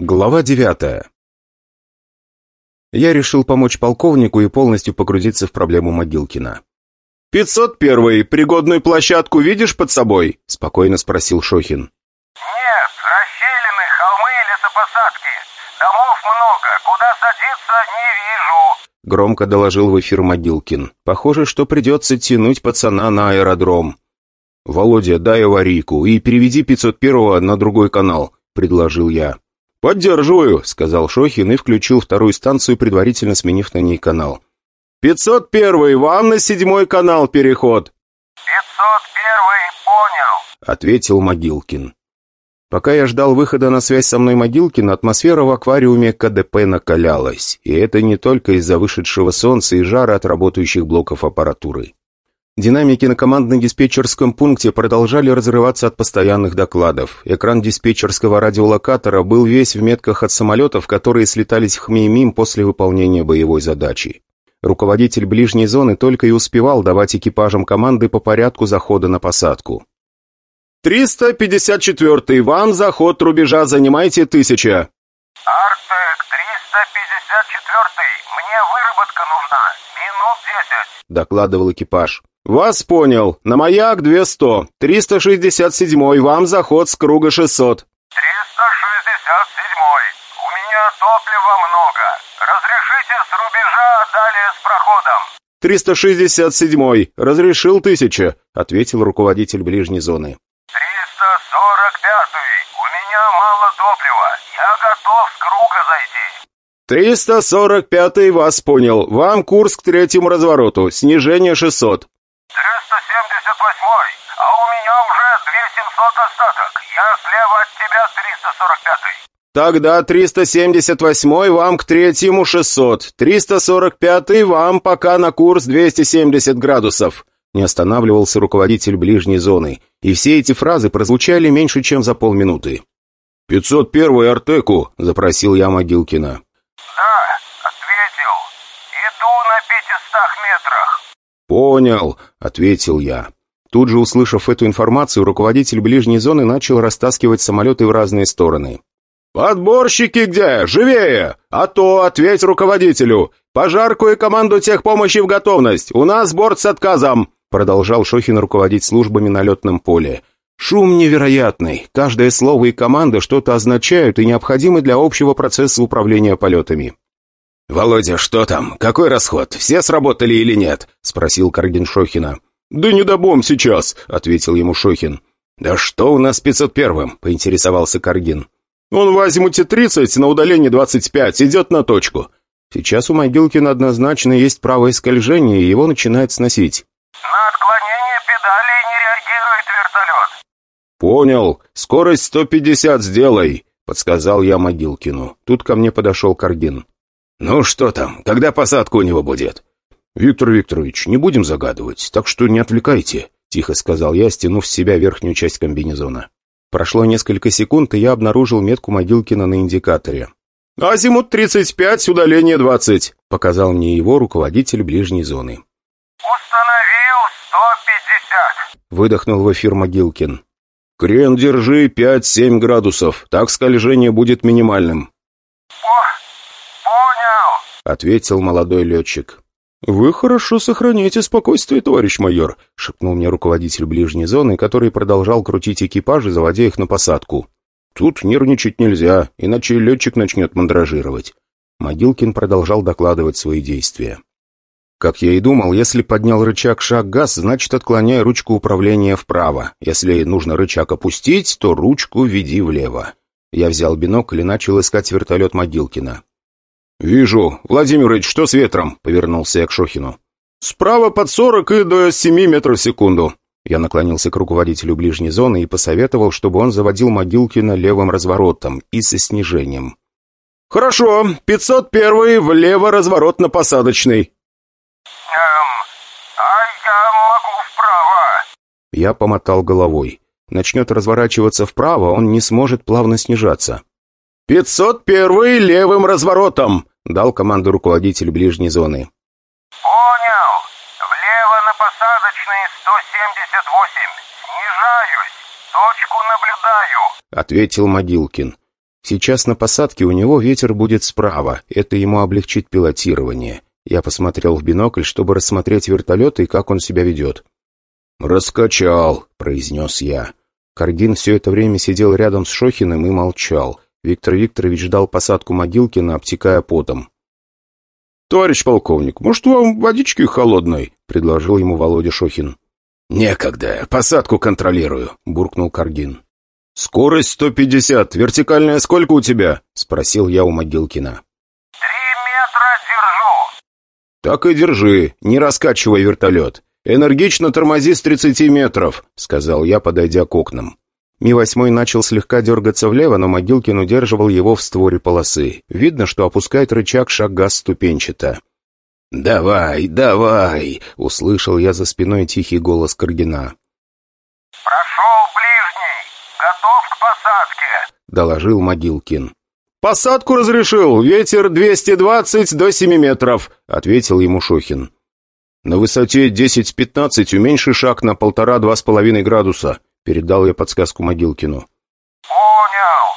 Глава девятая. Я решил помочь полковнику и полностью погрузиться в проблему Могилкина. «Пятьсот первый, пригодную площадку видишь под собой?» – спокойно спросил Шохин. Нет, расщелины, холмы и лесопосадки. Домов много, куда садиться не вижу. Громко доложил в эфир Могилкин. Похоже, что придется тянуть пацана на аэродром. «Володя, дай аварийку и переведи 501-го на другой канал», – предложил я. «Поддерживаю», — сказал Шохин и включил вторую станцию, предварительно сменив на ней канал. «Пятьсот первый, вам на седьмой канал переход!» «Пятьсот первый, понял!» — ответил Могилкин. Пока я ждал выхода на связь со мной Могилкина, атмосфера в аквариуме КДП накалялась. И это не только из-за вышедшего солнца и жара от работающих блоков аппаратуры. Динамики на командно-диспетчерском пункте продолжали разрываться от постоянных докладов. Экран диспетчерского радиолокатора был весь в метках от самолетов, которые слетались в Хмеймим после выполнения боевой задачи. Руководитель ближней зоны только и успевал давать экипажам команды по порядку захода на посадку. «354-й, вам заход рубежа, занимайте тысяча!» «Артек, 354-й, мне выработка нужна, минут десять!» — докладывал экипаж. «Вас понял. На маяк 200. 367 вам заход с круга 600». 367-й, у меня топлива много. Разрешите с рубежа, а далее с проходом. 367 разрешил тысяча», — ответил руководитель ближней зоны. 345-й, у меня мало топлива. Я готов с круга зайти. 345 вас понял. Вам курс к третьему развороту. Снижение 600. 378-й, а у меня уже 2700 остаток. Я слева от тебя 345-й. Тогда 378 вам к третьему 600. 345 вам пока на курс 270 градусов. Не останавливался руководитель ближней зоны. И все эти фразы прозвучали меньше, чем за полминуты. «501 Артеку», — запросил я Могилкина. Да, ответил. Иду на 500 метрах. «Понял», — ответил я. Тут же, услышав эту информацию, руководитель ближней зоны начал растаскивать самолеты в разные стороны. «Подборщики где? Живее! А то ответь руководителю! Пожарку и команду техпомощи в готовность! У нас борт с отказом!» Продолжал Шохин руководить службами на летном поле. «Шум невероятный. Каждое слово и команда что-то означают и необходимы для общего процесса управления полетами». «Володя, что там? Какой расход? Все сработали или нет?» — спросил Каргин Шохина. «Да не добом сейчас», — ответил ему Шохин. «Да что у нас с 501-м?» — поинтересовался Каргин. «Он в азимуте 30, на удалении 25, идет на точку. Сейчас у Могилкина однозначно есть правое скольжение, и его начинает сносить». На отклонение педалей не реагирует вертолет. «Понял. Скорость 150 сделай», — подсказал я Могилкину. Тут ко мне подошел Каргин. «Ну что там? Когда посадка у него будет?» «Виктор Викторович, не будем загадывать, так что не отвлекайте», — тихо сказал я, стянув с себя верхнюю часть комбинезона. Прошло несколько секунд, и я обнаружил метку Могилкина на индикаторе. «Азимут 35, удаление 20», — показал мне его руководитель ближней зоны. Установил 150. Выдохнул в эфир Могилкин. «Крен держи 5-7 градусов, так скольжение будет минимальным», По... Понял. — ответил молодой летчик. «Вы хорошо сохраняете спокойствие, товарищ майор», — шепнул мне руководитель ближней зоны, который продолжал крутить экипажи, заводя их на посадку. «Тут нервничать нельзя, иначе летчик начнет мандражировать». Могилкин продолжал докладывать свои действия. Как я и думал, если поднял рычаг шаг-газ, значит отклоняй ручку управления вправо. Если нужно рычаг опустить, то ручку веди влево. Я взял бинокль и начал искать вертолет Могилкина. «Вижу. Владимирович, что с ветром?» — повернулся я к Шохину. «Справа под сорок и до семи метров в секунду». Я наклонился к руководителю ближней зоны и посоветовал, чтобы он заводил Могилкина левым разворотом и со снижением. «Хорошо. 501 влево разворот на посадочный». Эм, а я могу вправо. Я помотал головой. Начнет разворачиваться вправо, он не сможет плавно снижаться. «Пятьсот первый левым разворотом!» — дал команду руководитель ближней зоны. Понял. Влево на посадочный 178. Снижаюсь. Точку наблюдаю. — ответил Могилкин. Сейчас на посадке у него ветер будет справа, это ему облегчит пилотирование. Я посмотрел в бинокль, чтобы рассмотреть вертолет и как он себя ведет. «Раскачал», — произнес я. Каргин все это время сидел рядом с Шохиным и молчал. Виктор Викторович ждал посадку Могилкина, обтекая потом. «Товарищ полковник, может, вам водички холодной?» — предложил ему Володя Шохин. «Некогда, посадку контролирую», — буркнул Каргин. «Скорость 150, вертикальная сколько у тебя?» — спросил я у Могилкина. Три метра держу. «Так и держи, не раскачивай вертолет. Энергично тормози с 30 метров», — сказал я, подойдя к окнам. Ми-8 начал слегка дергаться влево, но Могилкин удерживал его в створе полосы. Видно, что опускает рычаг шага ступенчато. «Давай, давай!» — услышал я за спиной тихий голос Каргина. Прошел ближний. Готов к посадке. — доложил Могилкин. «Посадку разрешил. Ветер 220 до 7 метров», — ответил ему Шохин. «На высоте 10-15 уменьши шаг на полтора-два с половиной градуса», — передал я подсказку Могилкину. Понял.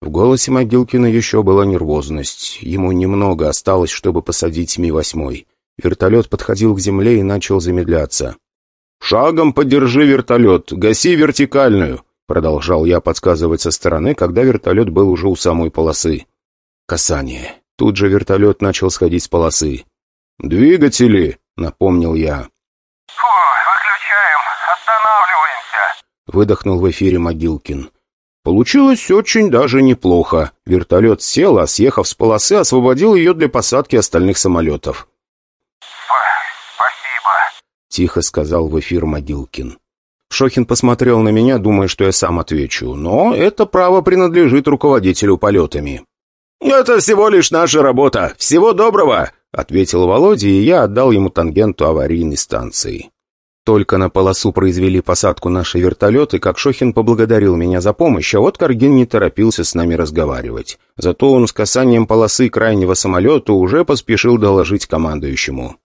В голосе Могилкина еще была нервозность. Ему немного осталось, чтобы посадить Ми-8. Вертолет подходил к земле и начал замедляться. «Шагом подержи вертолет, гаси вертикальную», — продолжал я подсказывать со стороны, когда вертолет был уже у самой полосы. Касание. Тут же вертолет начал сходить с полосы. «Двигатели», — напомнил я. Выдохнул в эфире Могилкин. Получилось очень даже неплохо. Вертолет сел, а съехав с полосы, освободил ее для посадки остальных самолетов. Спа- Спасибо. Тихо сказал в эфир Могилкин. Шохин посмотрел на меня, думая, что я сам отвечу, но это право принадлежит руководителю полетами. «Это всего лишь наша работа. Всего доброго!» — ответил Володя, и я отдал ему тангенту аварийной станции. Только на полосу произвели посадку наши вертолеты, как Шохин поблагодарил меня за помощь, а вот Каргин не торопился с нами разговаривать. Зато он с касанием полосы крайнего самолета уже поспешил доложить командующему.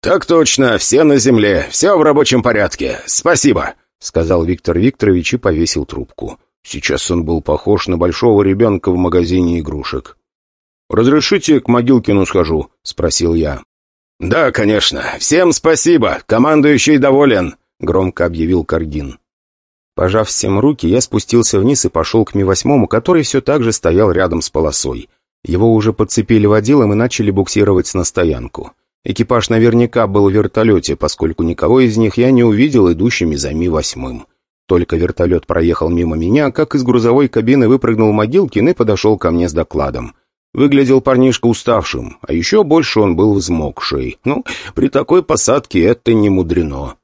«Так точно, все на земле, все в рабочем порядке. Спасибо», — сказал Виктор Викторович и повесил трубку. Сейчас он был похож на большого ребенка в магазине игрушек. «Разрешите к Могилкину схожу?» — спросил я. «Да, конечно. Всем спасибо. Командующий доволен», — громко объявил Каргин. Пожав всем руки, я спустился вниз и пошел к Ми-8, который все так же стоял рядом с полосой. Его уже подцепили водилом и начали буксировать на стоянку. Экипаж наверняка был в вертолете, поскольку никого из них я не увидел идущими за Ми-8. Только вертолет проехал мимо меня, как из грузовой кабины выпрыгнул Могилкин и подошел ко мне с докладом. Выглядел парнишка уставшим, а еще больше он был взмокший. Ну, при такой посадке это не мудрено.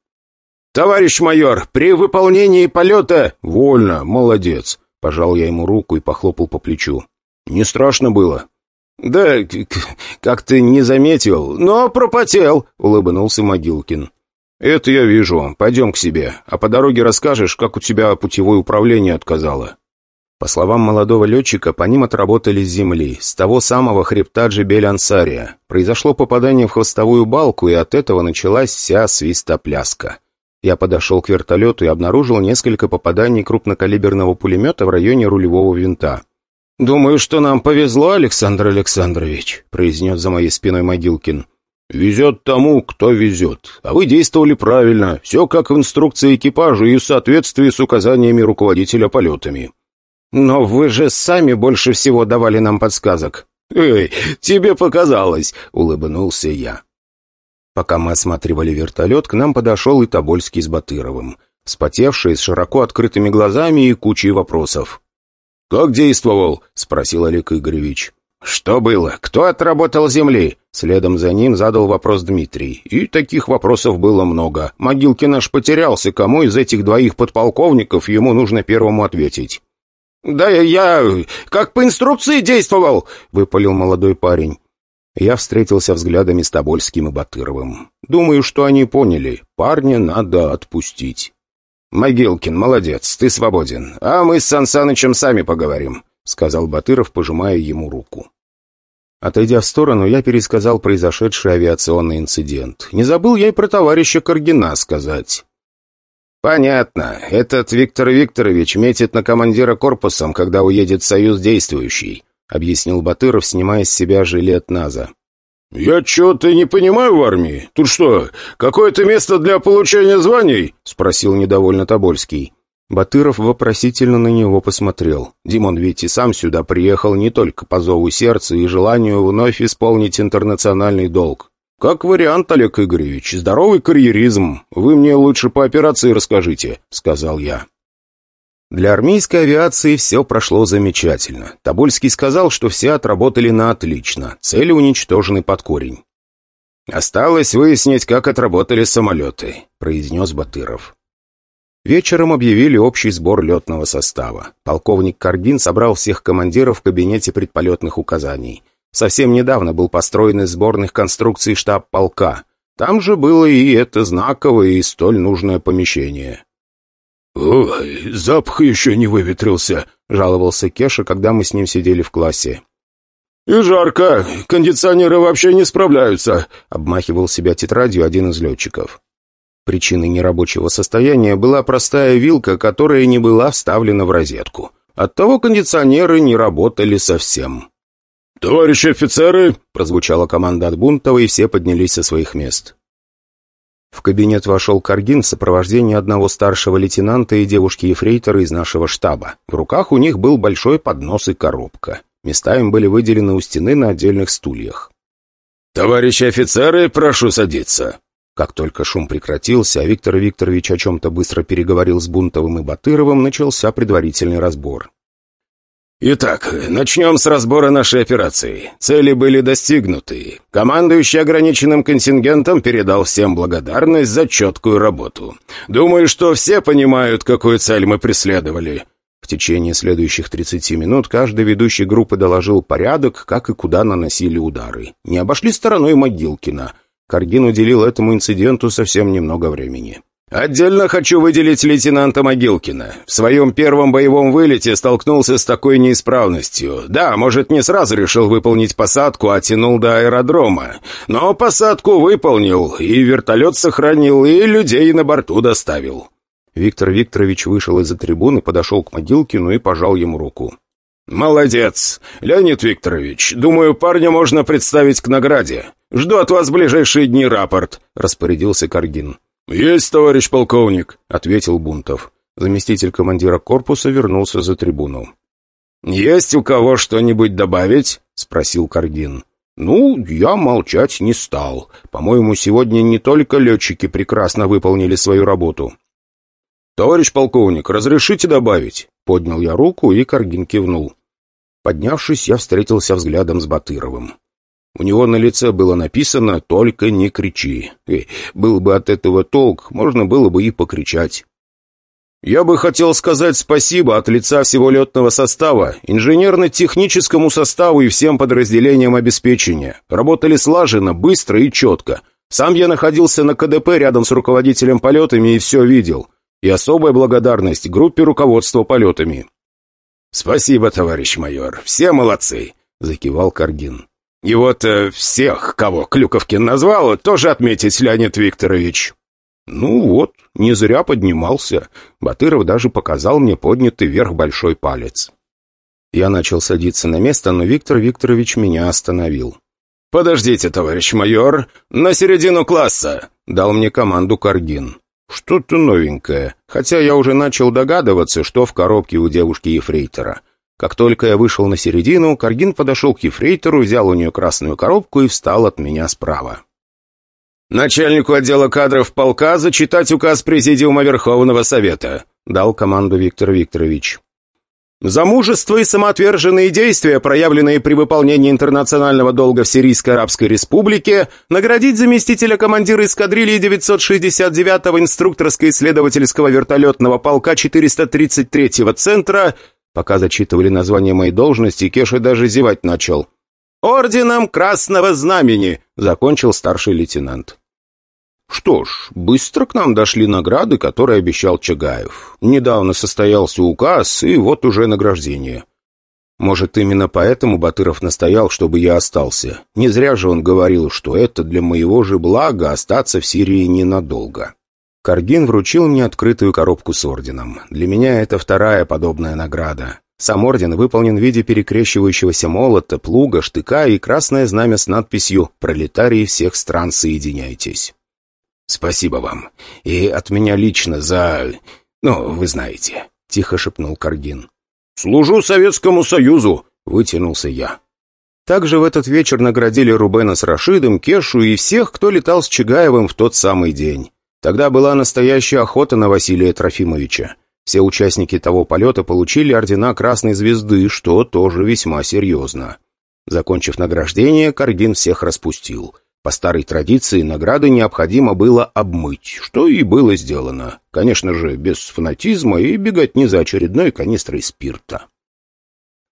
«Товарищ майор, при выполнении полета...» «Вольно, молодец!» Пожал я ему руку и похлопал по плечу. «Не страшно было?» «Да, как-то не заметил, но пропотел», — улыбнулся Могилкин. «Это я вижу. Пойдем к себе, а по дороге расскажешь, как у тебя путевое управление отказало». По словам молодого летчика, по ним отработали с земли, с того самого хребта Джебель-Ансария. Произошло попадание в хвостовую балку, и от этого началась вся свистопляска. Я подошел к вертолету и обнаружил несколько попаданий крупнокалиберного пулемета в районе рулевого винта. «Думаю, что нам повезло, Александр Александрович», — произнес за моей спиной Могилкин. «Везет тому, кто везет. А вы действовали правильно. Все как в инструкции экипажа и в соответствии с указаниями руководителя полетами». «Но вы же сами больше всего давали нам подсказок». «Эй, тебе показалось», — улыбнулся я. Пока мы осматривали вертолет, к нам подошел и Тобольский с Батыровым, вспотевший, с широко открытыми глазами и кучей вопросов. «Как действовал?» — спросил Олег Игоревич. «Что было? Кто отработал земли?» Следом за ним задал вопрос Дмитрий. И таких вопросов было много. Могилкин аж потерялся, кому из этих двоих подполковников ему нужно первому ответить. «Да я как по инструкции действовал!» — выпалил молодой парень. Я встретился взглядами с Тобольским и Батыровым. Думаю, что они поняли. Парня надо отпустить. «Могилкин, молодец, ты свободен. А мы с Сан Санычем сами поговорим», — сказал Батыров, пожимая ему руку. Отойдя в сторону, я пересказал произошедший авиационный инцидент. Не забыл я и про товарища Каргина сказать. «Понятно. Этот Виктор Викторович метит на командира корпусом, когда уедет Союз действующий», — объяснил Батыров, снимая с себя жилет НАЗа. «Я чего-то не понимаю в армии. Тут что, какое-то место для получения званий?» — спросил недовольно Тобольский. Батыров вопросительно на него посмотрел. Димон ведь и сам сюда приехал не только по зову сердца и желанию вновь исполнить интернациональный долг. «Как вариант, Олег Игоревич, здоровый карьеризм. Вы мне лучше по операции расскажите», — сказал я. Для армейской авиации все прошло замечательно. Тобольский сказал, что все отработали на отлично, цели уничтожены под корень. «Осталось выяснить, как отработали самолеты», — произнес Батыров. Вечером объявили общий сбор летного состава. Полковник Каргин собрал всех командиров в кабинете предполетных указаний. Совсем недавно был построен из сборных конструкций штаб полка. Там же было и это знаковое и столь нужное помещение. «Ой, запах еще не выветрился», — жаловался Кеша, когда мы с ним сидели в классе. «И жарко, кондиционеры вообще не справляются», — обмахивал себя тетрадью один из летчиков. Причиной нерабочего состояния была простая вилка, которая не была вставлена в розетку. Оттого кондиционеры не работали совсем. «Товарищи офицеры!» — прозвучала команда от Бунтова, и все поднялись со своих мест. В кабинет вошел Каргин в сопровождении одного старшего лейтенанта и девушки-ефрейтора из нашего штаба. В руках у них был большой поднос и коробка. Места им были выделены у стены на отдельных стульях. «Товарищи офицеры, прошу садиться!» Как только шум прекратился, а Виктор Викторович о чем-то быстро переговорил с Бунтовым и Батыровым, начался предварительный разбор. Итак, начнем с разбора нашей операции. Цели были достигнуты. Командующий ограниченным контингентом передал всем благодарность за четкую работу. Думаю, что все понимают, какую цель мы преследовали. В течение следующих 30 минут каждый ведущий группы доложил порядок, как и куда наносили удары. Не обошли стороной Могилкина. Каргин уделил этому инциденту совсем немного времени. Отдельно хочу выделить лейтенанта Могилкина. В своем первом боевом вылете столкнулся с такой неисправностью. Да, может, не сразу решил выполнить посадку, а тянул до аэродрома. Но посадку выполнил, и вертолет сохранил, и людей на борту доставил. Виктор Викторович вышел из-за трибуны, подошел к Могилкину и пожал ему руку. «Молодец! Леонид Викторович, думаю, парня можно представить к награде. Жду от вас в ближайшие дни рапорт», — распорядился Каргин. «Есть, товарищ полковник», — ответил Бунтов. Заместитель командира корпуса вернулся за трибуну. «Есть у кого что-нибудь добавить?» — спросил Каргин. «Ну, я молчать не стал. По-моему, сегодня не только летчики прекрасно выполнили свою работу». «Товарищ полковник, разрешите добавить?» Поднял я руку, и Каргин кивнул. Поднявшись, я встретился взглядом с Батыровым. У него на лице было написано «Только не кричи». И был бы от этого толк, можно было бы и покричать. Я бы хотел сказать спасибо от лица всего летного состава, инженерно-техническому составу и всем подразделениям обеспечения. Работали слаженно, быстро и четко. Сам я находился на КДП рядом с руководителем полетами и все видел. И особая благодарность группе руководства полетами. «Спасибо, товарищ майор, все молодцы», — закивал Каргин. И вот э, всех, кого Клюковкин назвал, тоже отметить, Леонид Викторович. Ну вот, не зря поднимался. Батыров даже показал мне поднятый вверх большой палец. Я начал садиться на место, но Виктор Викторович меня остановил. «Подождите, товарищ майор, на середину класса!» — дал мне команду Каргин. Что-то новенькое, хотя я уже начал догадываться, что в коробке у девушки-ефрейтора. Как только я вышел на середину, Каргин подошел к ефрейтору, взял у нее красную коробку и встал от меня справа. «Начальнику отдела кадров полка зачитать указ Президиума Верховного Совета», дал команду Виктор Викторович. «За мужество и самоотверженные действия, проявленные при выполнении интернационального долга в Сирийской Арабской Республике, наградить заместителя командира эскадрильи 969-го инструкторско-исследовательского вертолетного полка 433-го центра Пока зачитывали название моей должности, Кеша даже зевать начал. «Орденом Красного Знамени!» — закончил старший лейтенант. Что ж, быстро к нам дошли награды, которые обещал Чагаев. Недавно состоялся указ, и вот уже награждение. Может, именно поэтому Батыров настоял, чтобы я остался. Не зря же он говорил, что это для моего же блага остаться в Сирии ненадолго. Каргин вручил мне открытую коробку с орденом. Для меня это вторая подобная награда. Сам орден выполнен в виде перекрещивающегося молота, плуга, штыка и красное знамя с надписью «Пролетарии всех стран, соединяйтесь». «Спасибо вам. И от меня лично за... ну, вы знаете», — тихо шепнул Каргин. «Служу Советскому Союзу», — вытянулся я. Также в этот вечер наградили Рубена с Рашидом, Кешу и всех, кто летал с Чигаевым в тот самый день. Тогда была настоящая охота на Василия Трофимовича. Все участники того полета получили ордена Красной Звезды, что тоже весьма серьезно. Закончив награждение, Каргин всех распустил. По старой традиции награды необходимо было обмыть, что и было сделано. Конечно же, без фанатизма и беготни за очередной канистрой спирта.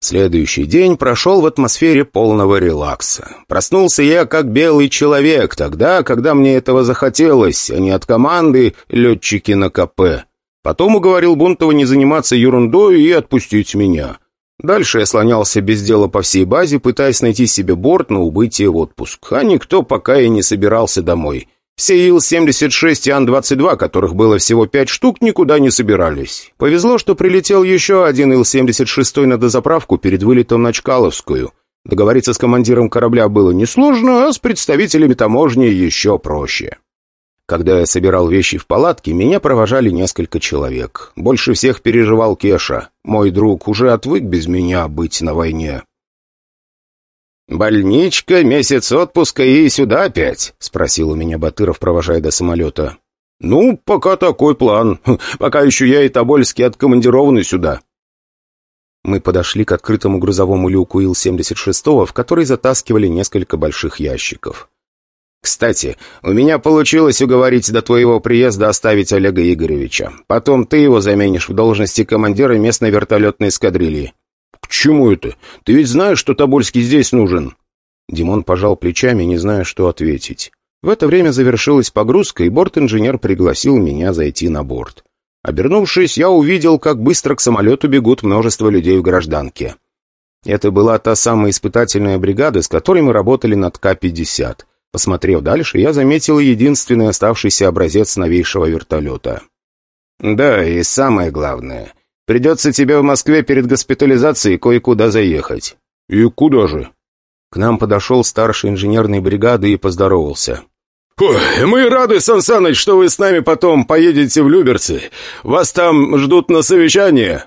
Следующий день прошел в атмосфере полного релакса. Проснулся я как белый человек тогда, когда мне этого захотелось, а не от команды «летчики на КП». Потом уговорил Бунтова не заниматься ерундой и отпустить меня. Дальше я слонялся без дела по всей базе, пытаясь найти себе борт на убытие в отпуск, а никто пока и не собирался домой. Все Ил-76 и Ан-22, которых было всего пять штук, никуда не собирались. Повезло, что прилетел еще один Ил-76 на дозаправку перед вылетом на Чкаловскую. Договориться с командиром корабля было несложно, а с представителями таможни еще проще. Когда я собирал вещи в палатке, меня провожали несколько человек. Больше всех переживал Кеша. Мой друг уже отвык без меня быть на войне. «Больничка, месяц отпуска и сюда опять?» — спросил у меня Батыров, провожая до самолета. «Ну, пока такой план. Пока еще я и Тобольский откомандированы сюда». Мы подошли к открытому грузовому люку Ил-76, в который затаскивали несколько больших ящиков. «Кстати, у меня получилось уговорить до твоего приезда оставить Олега Игоревича. Потом ты его заменишь в должности командира местной вертолетной эскадрильи. «К чему это? Ты ведь знаешь, что Тобольский здесь нужен?» Димон пожал плечами, не зная, что ответить. В это время завершилась погрузка, и борт-инженер пригласил меня зайти на борт. Обернувшись, я увидел, как быстро к самолету бегут множество людей в гражданке. Это была та самая испытательная бригада, с которой мы работали над К-50. Посмотрев дальше, я заметил единственный оставшийся образец новейшего вертолета. «Да, и самое главное, Придется тебе в Москве перед госпитализацией кое-куда заехать». «И куда же?» К нам подошел старший инженерной бригады и поздоровался. «Ой, мы рады, Сан Саныч, что вы с нами потом поедете в Люберцы. Вас там ждут на совещание».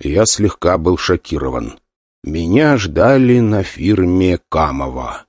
Я слегка был шокирован. Меня ждали на фирме Камова.